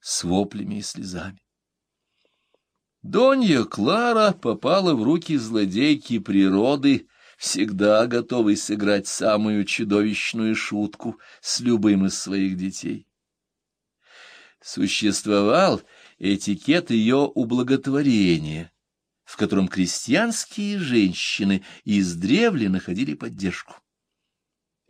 с воплями и слезами. Донья Клара попала в руки злодейки природы, всегда готовой сыграть самую чудовищную шутку с любым из своих детей. Существовал этикет ее ублаготворения, в котором крестьянские женщины издревле находили поддержку.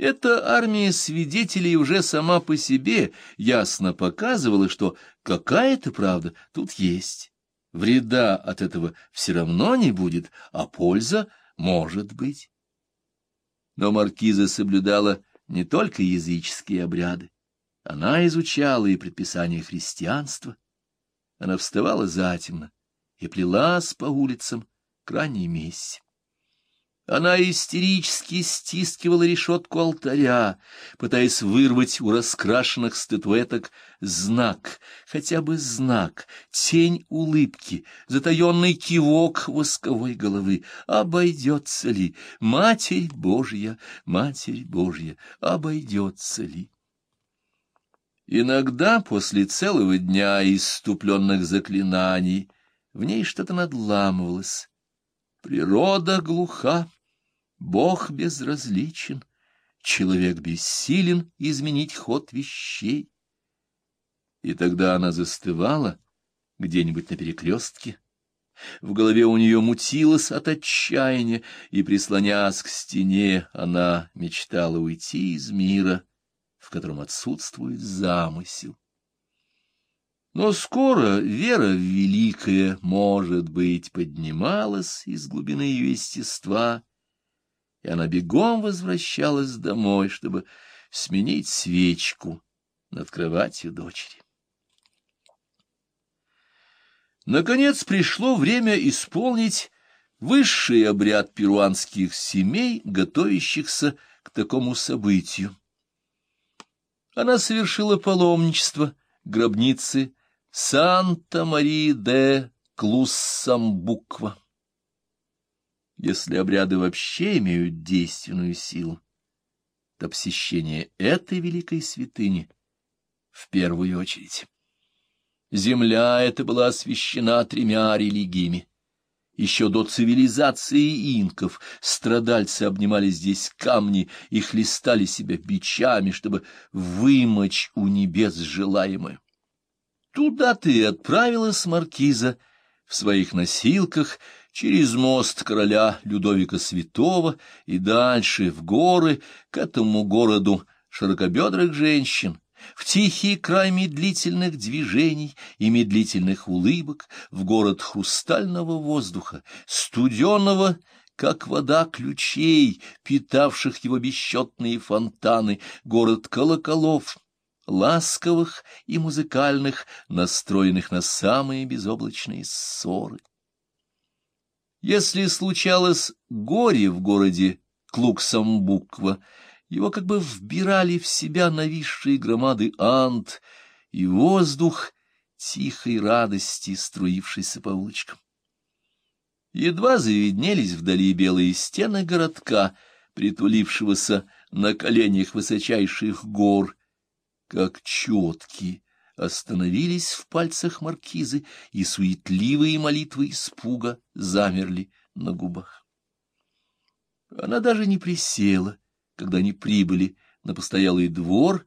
Эта армия свидетелей уже сама по себе ясно показывала, что какая-то правда тут есть. Вреда от этого все равно не будет, а польза может быть. Но маркиза соблюдала не только языческие обряды. Она изучала и предписания христианства. Она вставала затемно и плелась по улицам к ранней мессе. Она истерически стискивала решетку алтаря, пытаясь вырвать у раскрашенных статуэток знак, хотя бы знак, тень улыбки, затаенный кивок восковой головы. Обойдется ли, Матерь Божья, Матерь Божья, обойдется ли? Иногда после целого дня иступленных заклинаний в ней что-то надламывалось. Природа глуха, Бог безразличен, человек бессилен изменить ход вещей. И тогда она застывала где-нибудь на перекрестке. В голове у нее мутилось от отчаяния, и, прислонясь к стене, она мечтала уйти из мира — в котором отсутствует замысел. Но скоро вера в великое, может быть, поднималась из глубины ее естества, и она бегом возвращалась домой, чтобы сменить свечку над кроватью дочери. Наконец пришло время исполнить высший обряд перуанских семей, готовящихся к такому событию. Она совершила паломничество гробницы Санта-Марии-де Клуссамбуква. Если обряды вообще имеют действенную силу, то посещение этой великой святыни в первую очередь. Земля эта была освящена тремя религиями еще до цивилизации инков страдальцы обнимали здесь камни и хлестали себя бичами, чтобы вымочь у небес желаемое. Туда ты и отправилась маркиза в своих носилках через мост короля Людовика Святого и дальше в горы к этому городу широкобедрых женщин, в тихий край медлительных движений и медлительных улыбок, в город хрустального воздуха, студеного, как вода ключей, питавших его бесчетные фонтаны, город колоколов, ласковых и музыкальных, настроенных на самые безоблачные ссоры. Если случалось горе в городе Клуксамбуква, его как бы вбирали в себя нависшие громады ант и воздух тихой радости, струившийся по улочкам. Едва завиднелись вдали белые стены городка, притулившегося на коленях высочайших гор, как четкие остановились в пальцах маркизы, и суетливые молитвы испуга замерли на губах. Она даже не присела, когда они прибыли на постоялый двор,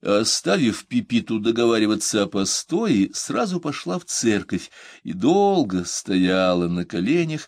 оставив Пипиту договариваться о постое, сразу пошла в церковь и долго стояла на коленях